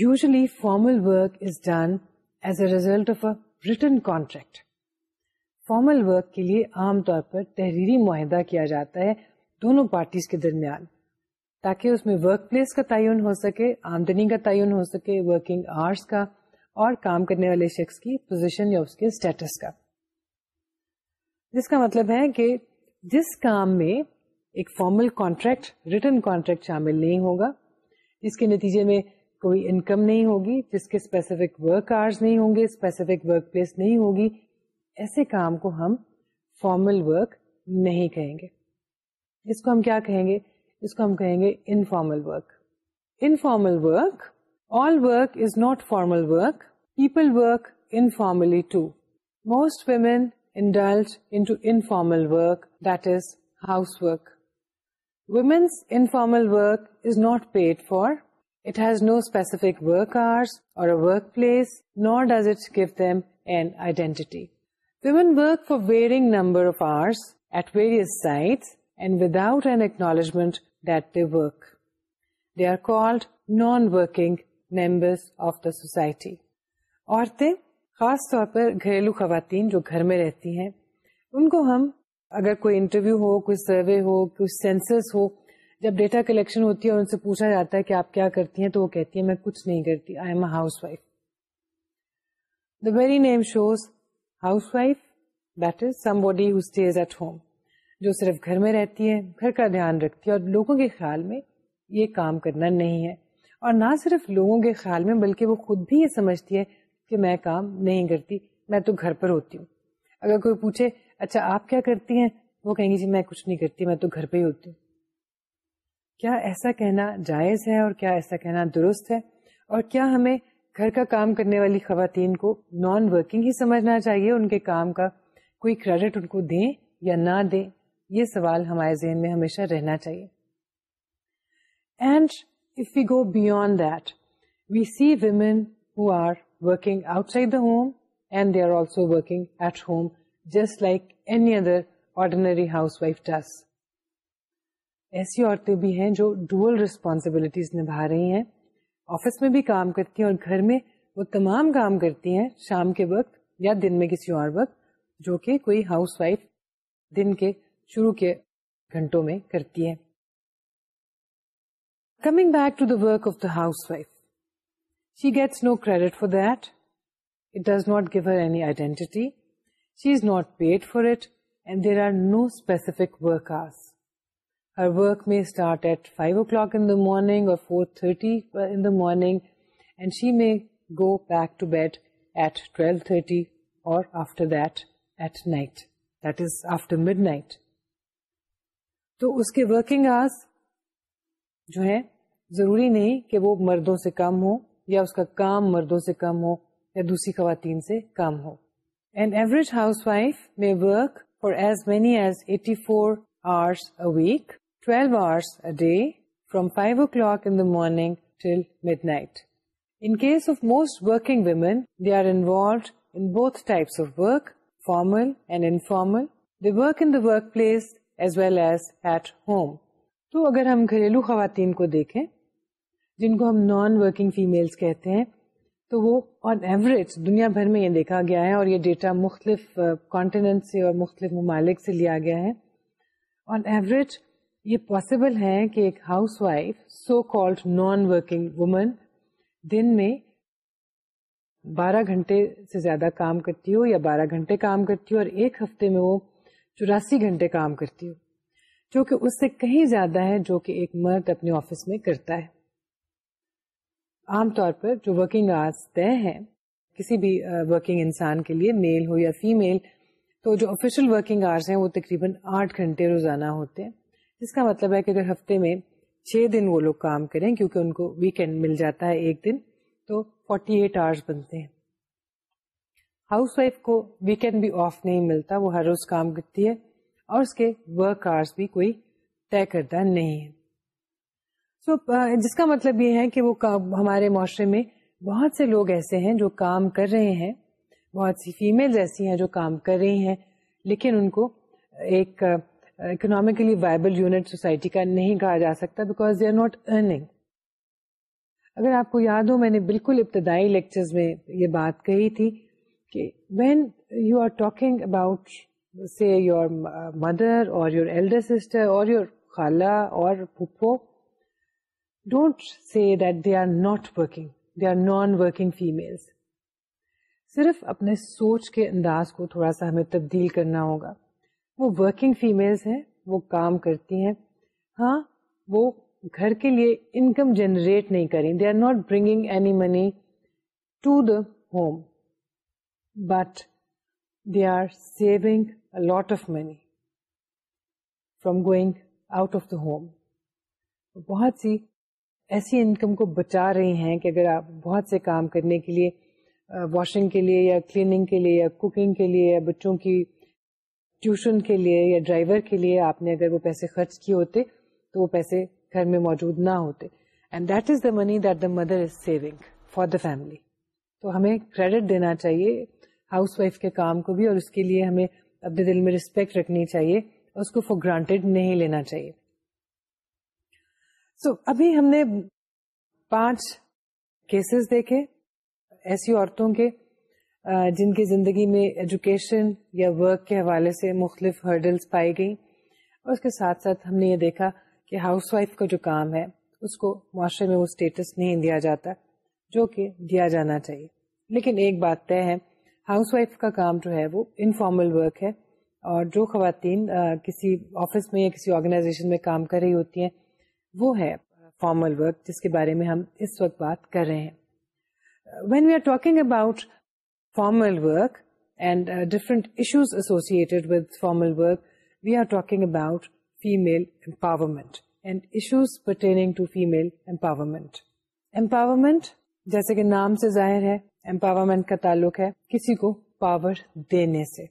usually formal work is done as a result of a written contract formal work کے لیے عام طور پر تحریری معاہدہ کیا جاتا ہے دونوں پارٹیز کے درمیان تاکہ اس میں ورک پلیس کا تعین ہو سکے آمدنی کا تعین ہو سکے ورکنگ آورس کا اور کام کرنے والے شخص کی پوزیشن یا اس کے اسٹیٹس کا جس کا مطلب ہے کہ جس کام میں ایک فارمل کانٹریکٹ ریٹرن کانٹریکٹ شامل نہیں ہوگا جس کے نتیجے میں کوئی انکم نہیں ہوگی جس کے اسپیسیفک ورک آرز نہیں ہوں گے اسپیسیفک ورک پلیس نہیں ہوگی ایسے کام کو ہم فارمل ورک نہیں کہیں گے اس کو ہم کیا کہیں گے اس کو ہم کہیں گے informal work informal work all work is not formal work people work informally to most women indulge into informal work that is housework women's نوکرٹی نمبرجمنٹ that they work they are called non working member of the society عورتیں خاص طور پر گھریلو خواتین جو گھر میں رہتی ہیں ان کو ہم اگر کوئی انٹرویو ہو کوئی سروے ہو کوئی سینسس ہو جب ڈیٹا کلیکشن ہوتی ہے اور ان سے پوچھا جاتا ہے کہ آپ کیا کرتی ہیں تو وہ کہتی ہے میں کچھ نہیں کرتی I am a housewife the very name shows housewife better جو صرف گھر میں رہتی ہے گھر کا دھیان رکھتی ہے اور لوگوں کے خیال میں یہ کام کرنا نہیں ہے اور نہ صرف لوگوں کے خیال میں بلکہ وہ خود بھی یہ سمجھتی ہے کہ میں کام نہیں کرتی میں تو گھر پر ہوتی ہوں اگر کوئی پوچھے اچھا آپ کیا کرتی ہیں وہ کہیں گی جی میں کچھ نہیں کرتی میں تو گھر پہ ہی ہوتی ہوں کیا ایسا کہنا جائز ہے اور کیا ایسا کہنا درست ہے اور کیا ہمیں گھر کا کام کرنے والی خواتین کو نان ورکنگ ہی سمجھنا چاہیے ان کے کام کا کوئی کریڈٹ ان کو دیں یا نہ دیں یہ سوال ہمارے ذہن میں ہمیشہ رہنا چاہیے and if you go beyond that we see who are working outside the home and they are also working at home just like any other ordinary housewife this ایسی عورتیں بھی ہیں جو ڈوئل ریسپانسبلٹیز نبھا رہی ہیں آفس میں بھی کام کرتی ہیں اور گھر میں وہ تمام کام کرتی ہیں شام کے وقت یا دن میں کسی اور وقت جو کہ کوئی ہاؤس وائف دن کے شروع کے گھنٹوں میں کرتی ہے coming back to the work of the housewife she gets no credit for that it does not any identity she is not paid for it and there are no specific work hours her work may start at five o'clock in the morning or four thirty the morning and she may go back to bed at twelve thirty or after that at night that is after midnight تو اس کے ورکنگ آرس جو ہے ضروری نہیں کہ وہ مردوں سے کم ہو یا اس کا کام مردوں سے کم ہو یا دوسری خواتین سے کم ہو An average housewife may work for as many as 84 hours a week, 12 hours a day, from 5 o'clock in the morning till midnight. In case of most working women, they are involved in both types of work, formal and informal. They work in the workplace as well as at home. تو اگر ہم گھریلو خواتین کو دیکھیں جن کو ہم نان ورکنگ فیملس کہتے ہیں تو وہ آن ایوریج دنیا بھر میں یہ دیکھا گیا ہے اور یہ ڈیٹا مختلف کانٹیننٹ uh, سے اور مختلف ممالک سے لیا گیا ہے آن ایوریج یہ پاسبل ہے کہ ایک housewife so called non working woman دن میں بارہ گھنٹے سے زیادہ کام کرتی ہو یا بارہ گھنٹے کام کرتی ہو اور ایک ہفتے میں وہ چوراسی گھنٹے کام کرتی ہو جو کہ اس سے کہیں زیادہ ہے جو کہ ایک مرد اپنے آفس میں کرتا ہے عام طور پر جو ورکنگ آورس طے ہیں کسی بھی ورکنگ انسان کے لیے میل ہو یا فیمل تو جو آفیشیل ورکنگ آرس ہیں وہ تقریباً آٹھ گھنٹے روزانہ ہوتے ہیں جس کا مطلب ہے کہ اگر ہفتے میں چھ دن وہ لوگ کام کریں کیونکہ ان کو ویکینڈ مل جاتا ہے ایک دن تو فورٹی ایٹ آرس بنتے ہیں ہاؤس وائف کو ویکینڈ بھی آف نہیں ملتا وہ ہر روز کام کرتی ہے اور اس کے ورک آرس بھی کوئی طے کردہ نہیں ہے سو جس کا مطلب یہ ہے کہ وہ ہمارے معاشرے میں بہت سے لوگ ایسے ہیں جو کام کر رہے ہیں بہت سی فیمل ایسی ہیں جو کام کر رہی ہیں لیکن ان کو ایک اکنامکلی وائبل یونٹ سوسائٹی کا نہیں کہا جا سکتا because they are not earning اگر آپ کو یاد ہو میں نے بالکل ابتدائی لیکچرز میں یہ بات کہی تھی کہ when you are talking about say your mother or your elder sister or your خالہ اور پھپھو don't see that they are not working they are non working females صرف اپنے سوچ کے انداز کو تھوڑا سا ہمیں تبدیل کرنا ہوگا وہ ورکنگ فیملس ہیں وہ کام کرتی ہیں ہاں وہ گھر کے لیے انکم جنریٹ نہیں کریں they are not bringing any money to the home but they are saving lot of money from going out of the home بہت سی ایسی انکم کو بچا رہی ہیں کہ اگر آپ بہت سے کام کرنے کے لیے واشنگ کے لیے یا کلیننگ کے لیے یا کوکنگ کے لیے یا بچوں کی ٹیوشن کے لیے یا ڈرائیور کے لیے آپ نے اگر وہ پیسے خرچ کیے ہوتے تو وہ پیسے گھر میں موجود نہ ہوتے and that is the money that the mother is saving for the family تو ہمیں کریڈٹ دینا چاہیے ہاؤس وائف کے کام کو بھی اور اس کے لیے ہمیں اپنے دل میں رسپیکٹ رکھنی چاہیے اور اس کو فار گرانٹیڈ نہیں لینا چاہیے سو so, ابھی ہم نے پانچ کیسز دیکھے ایسی عورتوں کے جن کی زندگی میں ایجوکیشن یا ورک کے حوالے سے مختلف ہرڈلس پائی گئیں اور اس کے ساتھ ساتھ ہم نے یہ دیکھا کہ ہاؤس وائف کا جو کام ہے اس کو معاشرے میں وہ اسٹیٹس نہیں دیا جاتا جو کہ دیا جانا چاہیے لیکن ایک بات طے ہے ہاؤس وائف کا کام جو ہے وہ انفارمل ورک ہے اور جو خواتین کسی آفس میں یا کسی آرگنائزیشن میں کام کر رہی ہوتی ہیں وہ ہے فارمل ورک جس کے بارے میں ہم اس وقت بات کر رہے ہیں when we are talking about formal work and different issues associated with formal work we are talking about female empowerment and issues pertaining to female empowerment empowerment جیسے کہ نام سے ظاہر ہے امپاورمنٹ کا تعلق ہے کسی کو پاور دینے سے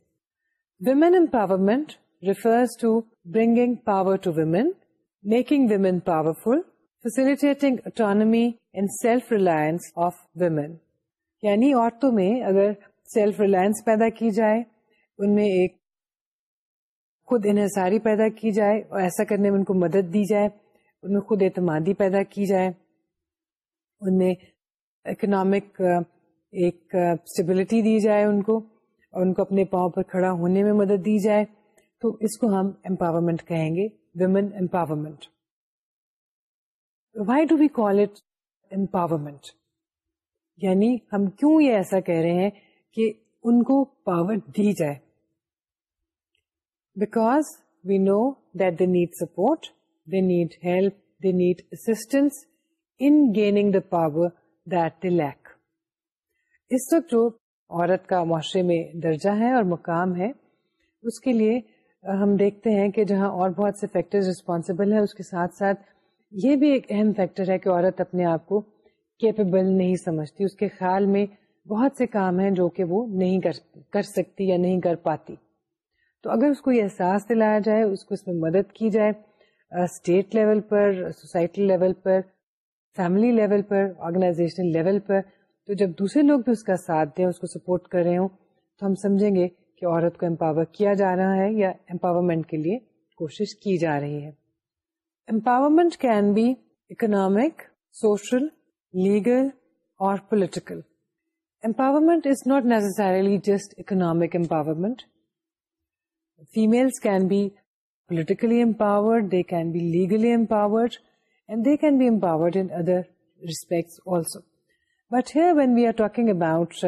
women empowerment refers to bringing power to women making women powerful facility autonomy and self reliance of women یعنی عورتوں میں اگر سیلف ریلائنس پیدا کی جائے ان میں ایک خود انحصاری پیدا کی جائے اور ایسا کرنے میں ان کو مدد دی جائے ان میں خود اعتمادی پیدا کی جائے ان میں اکنامک ایک اسٹیبلٹی دی جائے ان کو اور ان کو اپنے پاؤں پر کھڑا ہونے میں مدد دی جائے تو اس کو ہم امپاورمنٹ کہیں گے women empowerment why do we call it کہ ان کو پاور دی جائے because we know that they need support they need help they need assistance in gaining the power that they lack اس وقت جو عورت کا معاشرے میں درجہ ہے اور مقام ہے اس کے لیے ہم دیکھتے ہیں کہ جہاں اور بہت سے فیکٹر ریسپانسبل ہیں اس کے ساتھ ساتھ یہ بھی ایک اہم فیکٹر ہے کہ عورت اپنے آپ کو کیپیبل نہیں سمجھتی اس کے خیال میں بہت سے کام ہیں جو کہ وہ نہیں کر سکتی یا نہیں کر پاتی تو اگر اس کو یہ احساس دلایا جائے اس کو اس میں مدد کی جائے اسٹیٹ لیول پر سوسائٹی لیول پر فیملی لیول پر آرگنائزیشنل لیول پر تو جب دوسرے لوگ بھی اس کا ساتھ دیں اس کو سپورٹ کر رہے ہوں تو ہم سمجھیں گے کہ عورت کو امپاور کیا جا رہا ہے یا امپاورمنٹ کے لیے کوشش کی جا رہی ہے empowerment can be economic social legal or political empowerment is not necessarily just economic empowerment females can be politically empowered they can be legally empowered and they can be empowered other respects also but here when we are talking about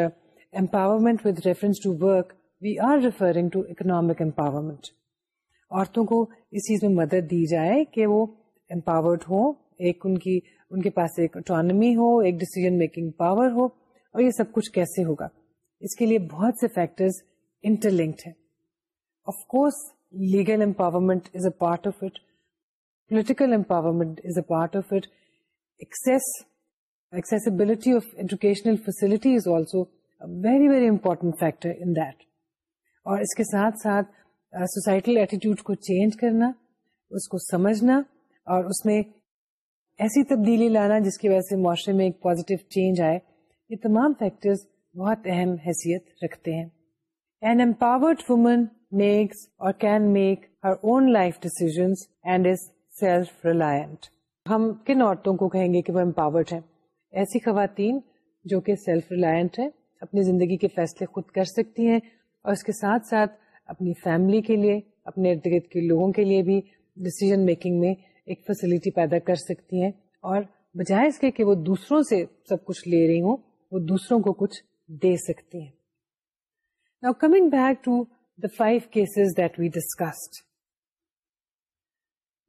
empowerment with reference to work we are referring to economic empowerment عورتوں کو اس چیز میں مدد دی جائے کہ وہ empowered ہوں ایک ان کی ان کے پاس ایک اٹانمی ہو ایک ڈسیزن میکنگ پاور ہو اور یہ سب کچھ کیسے ہوگا اس کے لیے بہت سے فیکٹرز انٹرلنکڈ ہیں of course legal empowerment is a part of it political empowerment is a part of it x accessibility of educational facility is also very very important factor in that اور اس کے ساتھ ساتھ societal attitude کو change کرنا اس کو سمجھنا اور اس میں ایسی تبدیلی لانا جس کی وجہ سے معاشرے میں ایک پازیٹیو چینج آئے یہ تمام فیکٹرز بہت اہم حیثیت رکھتے ہیں an empowered woman makes or can make her own life decisions and reliant ہم کن عورتوں کو کہیں گے کہ وہ امپاورڈ ہیں ایسی خواتین جو کہ سیلف ریلائنٹ ہیں اپنی زندگی کے فیصلے خود کر سکتی ہیں اور اس کے ساتھ ساتھ اپنی فیملی کے لیے اپنے ارد گرد کے لوگوں کے لیے بھی ڈسیزن میکنگ میں ایک فیسلٹی پیدا کر سکتی ہیں اور بجائے اس کے کہ وہ دوسروں سے سب کچھ لے رہی ہوں وہ دوسروں کو کچھ دے سکتی ہیں نا coming back to the five cases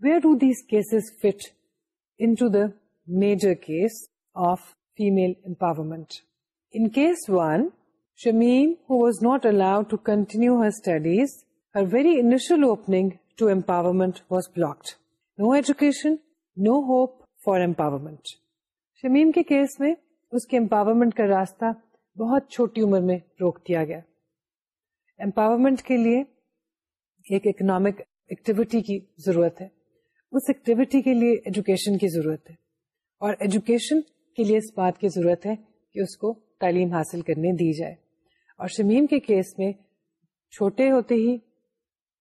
where do cases fit in major case of female empowerment in case one Shamim was not allowed to continue her studies very initial opening to empowerment was block no education no hope for empowerment Shamim کے case میں اس کے empowerment کا راستہ بہت چھوٹی عمر میں روک دیا گیا امپاورمنٹ کے لیے ایک اکنامک ایکٹیویٹی کی ضرورت ہے اس ایکٹیویٹی کے لیے ایجوکیشن کی ضرورت ہے اور ایجوکیشن کے لیے اس بات کی ضرورت ہے کہ اس کو تعلیم حاصل کرنے دی جائے اور شمیم کے کیس میں چھوٹے ہوتے ہی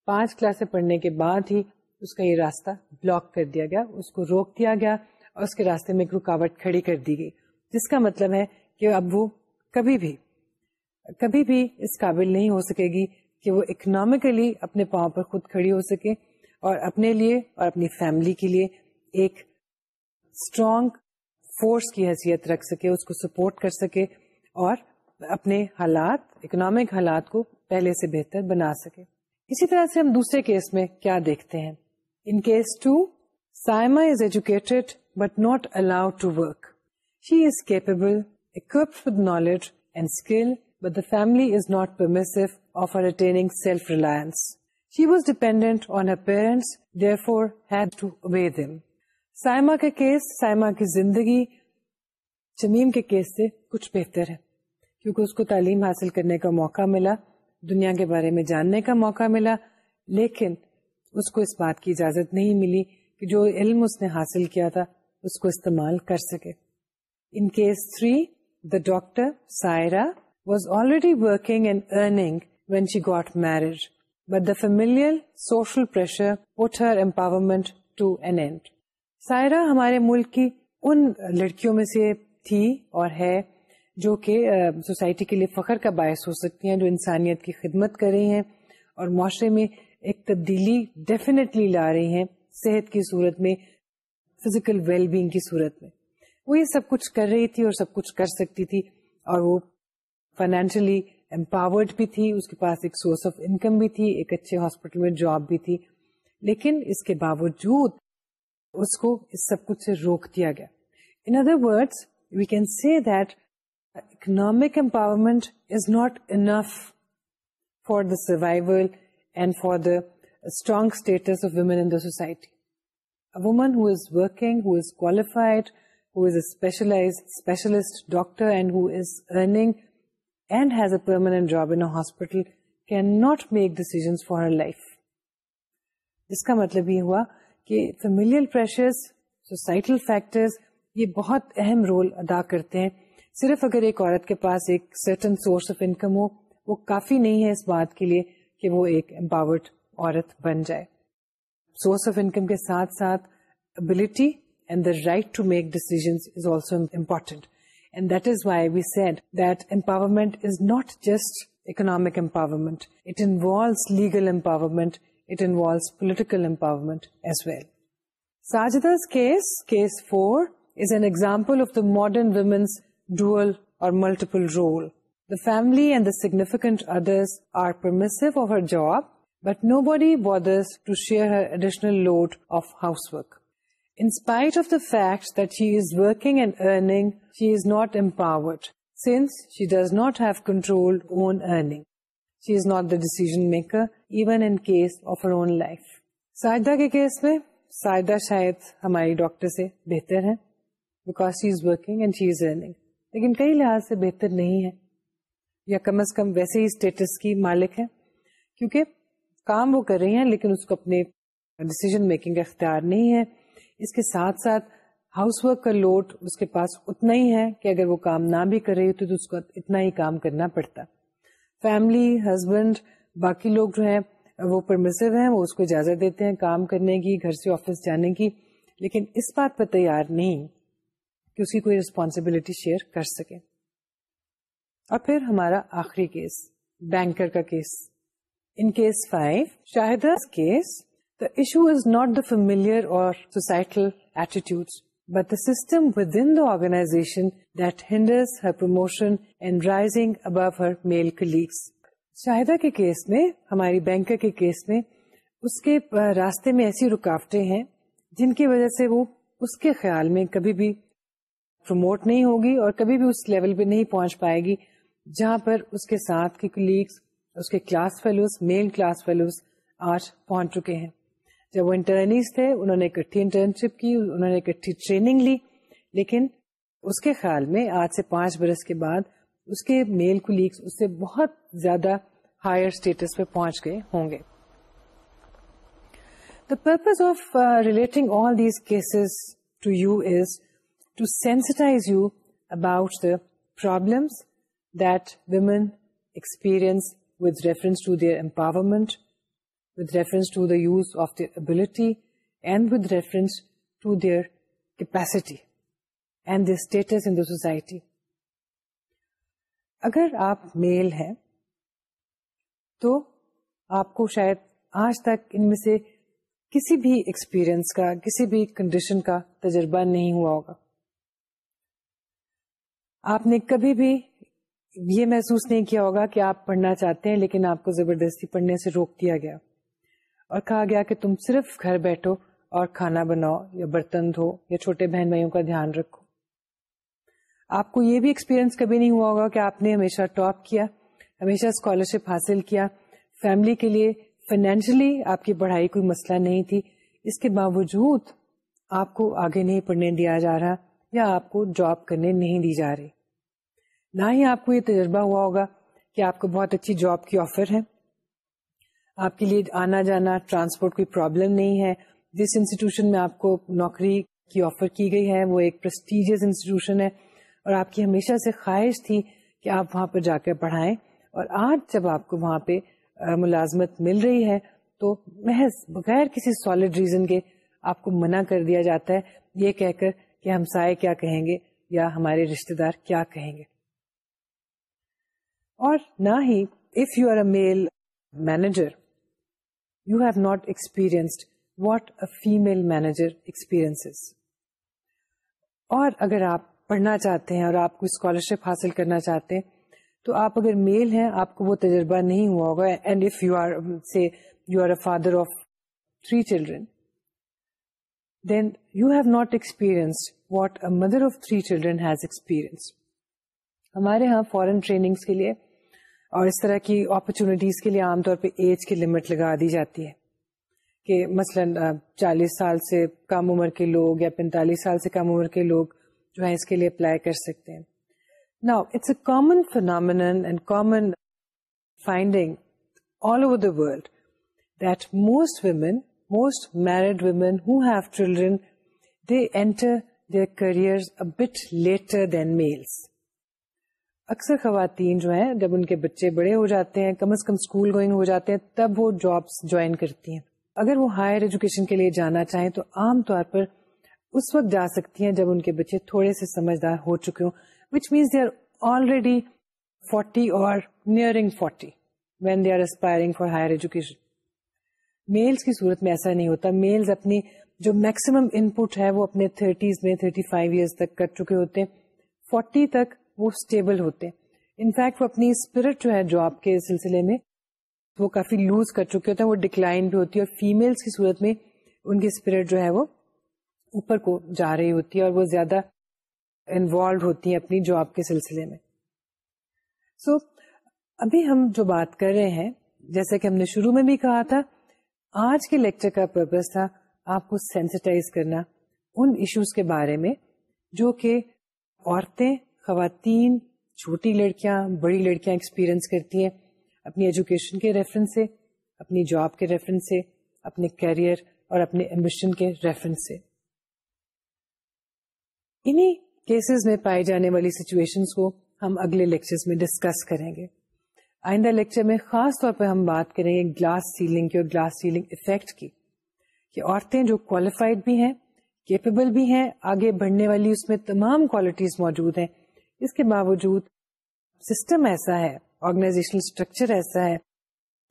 پانچ کلاسیں پڑھنے کے بعد ہی اس کا یہ راستہ بلاک کر دیا گیا اس کو روک دیا گیا اور اس کے راستے میں ایک رکاوٹ کھڑی کر دی گئی جس کا مطلب ہے کہ اب وہ کبھی بھی اس قابل نہیں ہو سکے گی کہ وہ اکنامیکلی اپنے پاؤں پر خود کھڑی ہو سکے اور اپنے لیے اور اپنی فیملی کے لیے ایک اسٹرانگ فورس کی حیثیت رکھ سکے اس کو سپورٹ کر سکے اور اپنے حالات اکنامک حالات کو پہلے سے بہتر بنا سکے اسی طرح سے ہم دوسرے کیس میں کیا دیکھتے ہیں in case two Saima is educated but not allow to work she is capable equip with knowledge and skill family is not attaining self reliance she was dependent on parent therefore ہی دم سائما کا case Saima کی زندگی جمیم کے case سے کچھ بہتر ہے کیونکہ اس کو تعلیم حاصل کرنے کا موقع ملا دنیا کے بارے میں جاننے کا موقع ملا لیکن اس کو اس بات کی اجازت نہیں ملی کہ جو علم اس نے حاصل کیا تھا اس کو استعمال کر سکے in case three the doctor Saira was already working and earning when she got marriage but the female social pressure her empowerment to an end Saira ہمارے ملک کی ان لڑکیوں میں سے تھی اور ہے جو کہ سوسائٹی کے لیے فخر کا باعث ہو سکتی ہیں جو انسانیت کی خدمت کر رہی ہیں اور معاشرے میں ایک تبدیلی ڈیفینیٹلی لا رہی ہیں صحت کی صورت میں فزیکل ویل بینگ کی صورت میں وہ یہ سب کچھ کر رہی تھی اور سب کچھ کر سکتی تھی اور وہ فائنینشلی امپاورڈ بھی تھی اس کے پاس ایک سورس آف انکم بھی تھی ایک اچھے ہاسپٹل میں جاب بھی تھی لیکن اس کے باوجود اس کو اس سب کچھ سے روک دیا گیا in other word we can see that economic empowerment is not enough for the survival and for the strong status of woman society woman who's working who is qualified who's a specialise specialist doctor and who is earning and has a permanent job in hospital can not make decisions for life جس کا مطلب یہ ہوا کہ familial pressure societal factor یہ بہت اہم role ادا کرتے ہیں صرف اگر ایک عورت کے پاس ایک سرٹن سورس آف انکم ہو وہ کافی نہیں ہے اس بات کے لیے کہ وہ ایک امپاورڈ عورت بن جائے سورس آف انکم کے ساتھ ساتھ ability and the right to make decisions important that is why be said that empowerment is not just economic empowerment it involves legal empowerment it involves political empowerment as well Sajida's case case four is an example of the modern women's dutiful role the family and the significant others are permissive of her job but nobody bother to share her additional load of housework in spite of the fact that she is working and earning she is not empowered since she does not have control on earning she is not the decision maker even in case of own life Saida کے case میں سائدہ شاید ہماری doctor سے بہتر ہے because she is working and she is earning لیکن کئی لحاظ سے بہتر نہیں ہے یا کم از کم ویسے ہی اسٹیٹس کی مالک ہے کیونکہ کام وہ کر رہی ہیں لیکن اس کو اپنے ڈسیزن میکنگ کا اختیار نہیں ہے اس کے ساتھ ساتھ ہاؤس ورک کا لوڈ اس کے پاس اتنا ہی ہے کہ اگر وہ کام نہ بھی کرے تو, تو اس کو اتنا ہی کام کرنا پڑتا فیملی ہسبینڈ باقی لوگ جو ہیں وہ پرمسو ہیں وہ اس کو اجازت دیتے ہیں کام کرنے کی گھر سے آفس جانے کی لیکن اس بات پر تیار نہیں کہ اس کی کوئی ریسپانسبلٹی شیئر کر سکے اور پھر ہمارا آخری کیس بینکر کا case case case in five the the issue is not or societal promotion and rising above her male colleagues Shahida کے کیس میں ہماری بینکر کے کیس میں اس کے راستے میں ایسی رکاوٹیں ہیں جن کی وجہ سے وہ اس کے خیال میں کبھی بھی پروموٹ نہیں ہوگی اور کبھی بھی اس لیول پہ نہیں پہنچ پائے گی جہاں پر اس کے ساتھ کلیگس اس کے class fellows male class fellows آج پہنچ چکے ہیں جب وہ انٹرنیز تھے انہوں نے اکٹھی انٹرنشپ کی انہوں نے اکٹھی ٹریننگ لی لیکن اس کے خیال میں آج سے پانچ برس کے بعد اس کے میل کلیگس اس سے بہت زیادہ ہائر اسٹیٹس پہ پہنچ گئے ہوں گے the purpose of relating all these cases to you is to sensitise you about the problems their with reference to their empowerment reference to their of and and reference to their capacity and the status in the society اگر آپ میل ہیں تو آپ کو شاید آج تک ان میں سے کسی بھی ایکسپیرئنس کا کسی بھی کنڈیشن کا تجربہ نہیں ہوا ہوگا آپ نے کبھی بھی یہ محسوس نہیں کیا ہوگا کہ آپ پڑھنا چاہتے ہیں لیکن آپ کو زبردستی پڑھنے سے روک دیا گیا اور کہا گیا کہ تم صرف گھر بیٹھو اور کھانا بناؤ یا برتن دھو یا چھوٹے بہن بھائیوں کا دھیان رکھو آپ کو یہ بھی ایکسپیرئنس کبھی نہیں ہوا ہوگا کہ آپ نے ہمیشہ ٹاپ کیا ہمیشہ اسکالرشپ حاصل کیا فیملی کے لیے فائنینشلی آپ کی پڑھائی کوئی مسئلہ نہیں تھی اس کے باوجود آپ کو آگے نہیں پڑھنے دیا جا رہا یا آپ کو جاب کرنے نہیں دی جا رہی نہ ہی آپ کو یہ تجربہ ہوا ہوگا کہ آپ کو بہت اچھی جاب کی آفر ہے آپ کے لیے آنا جانا ٹرانسپورٹ کوئی پرابلم نہیں ہے جس انسٹیٹیوشن میں آپ کو نوکری کی آفر کی گئی ہے وہ ایک پرسٹیجیس انسٹیٹیوشن ہے اور آپ کی ہمیشہ سے خواہش تھی کہ آپ وہاں پر جا کر پڑھائیں اور آج جب آپ کو وہاں پہ ملازمت مل رہی ہے تو محض بغیر کسی سالڈ ریزن کے آپ کو منع کر دیا جاتا ہے یہ کہہ کر کہ ہم سائے کیا کہیں گے یا ہمارے رشتے دار کیا کہیں گے اور نہ ہی if you are a male manager you have not experienced what a female manager experience اور اگر آپ پڑھنا چاہتے ہیں اور آپ کو اسکالرشپ حاصل کرنا چاہتے ہیں تو آپ اگر میل ہیں آپ کو وہ تجربہ نہیں ہوا ہوگا and if you are say you are a father of three children then you have not experience what a mother of three children has experience ہمارے ہاں فورن ٹریننگس کے لیے اور اس طرح کی اپرچونیٹیز کے لیے عام طور پہ ایج کی لمٹ لگا دی جاتی ہے کہ مثلا چالیس سال سے کم عمر کے لوگ یا پینتالیس سال سے کم عمر کے لوگ جو ہے اس کے لیے اپلائی کر سکتے ہیں نا it's a common phenomenon and common finding all over the world that most women most married women who have children they enter their career but later than males اکثر خواتین جو ہیں جب ان کے بچے بڑے ہو جاتے ہیں کم از کم اسکول گوئنگ ہو جاتے ہیں تب وہ جابس جوائن کرتی ہیں اگر وہ ہائر ایجوکیشن کے لیے جانا چاہیں تو عام طور پر اس وقت جا سکتی ہیں جب ان کے بچے تھوڑے سے سمجھدار ہو چکے ہوں which means they are already forty or nearing forty when they are aspiring for higher education males کی صورت میں ایسا نہیں ہوتا میلز اپنی جو میکسیمم ان پٹ ہے وہ اپنے تھرٹیز میں تھرٹی فائیو ایئرس تک کر چکے ہوتے ہیں فورٹی تک وہ اسٹیبل ہوتے ہیں انفیکٹ وہ اپنی اسپرٹ جو ہے جاب کے سلسلے میں وہ کافی لوز کر چکے ہوتے ہیں وہ ڈکلائن بھی ہوتی ہے اور فیملس کی صورت میں ان کی اسپرٹ جو ہے وہ اوپر کو جا رہی ہوتی ہے اور وہ زیادہ انوالو ہوتی ہیں اپنی جاب کے سلسلے میں سو so, ابھی ہم جو بات کر رہے ہیں جیسے کہ ہم نے شروع میں بھی کہا تھا آج کے لیکچر کا پرپز تھا آپ کو سینسٹائز کرنا ان ایشوز کے بارے میں جو کہ عورتیں خواتین چھوٹی لڑکیاں بڑی لڑکیاں ایکسپیرئنس کرتی ہیں اپنی ایجوکیشن کے ریفرنس سے اپنی جاب کے ریفرنس سے اپنے کیریئر اور اپنے ایمبیشن کے ریفرنس سے انہی کیسز میں پائے جانے والی سچویشن کو ہم اگلے لیکچرز میں ڈسکس کریں گے آئندہ لیکچر میں خاص طور پہ ہم بات کریں گے گلاس سیلنگ کی اور گلاس سیلنگ افیکٹ کی کہ عورتیں جو کوالیفائڈ بھی ہیں کیپیبل بھی ہیں آگے بڑھنے والی اس میں تمام کوالٹیز موجود ہیں اس کے باوجود سسٹم ایسا ہے آرگنائزیشنل اسٹرکچر ایسا ہے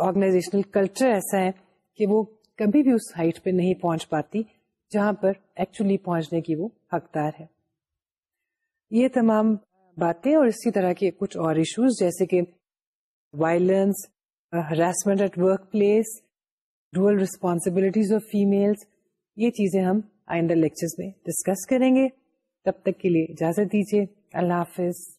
آرگنائزیشنل کلچر ایسا ہے کہ وہ کبھی بھی اس ہائٹ پہ نہیں پہنچ پاتی جہاں پر ایکچولی پہنچنے کی وہ حقدار ہے یہ تمام باتیں اور اسی طرح کے کچھ اور ایشوز جیسے کہ violence harassment at workplace dual responsibilities of females یہ چیزیں ہم آئندہ لیکچرز میں ڈسکس کریں گے تب تک کے لیے اجازت دیجیے اللہ حافظ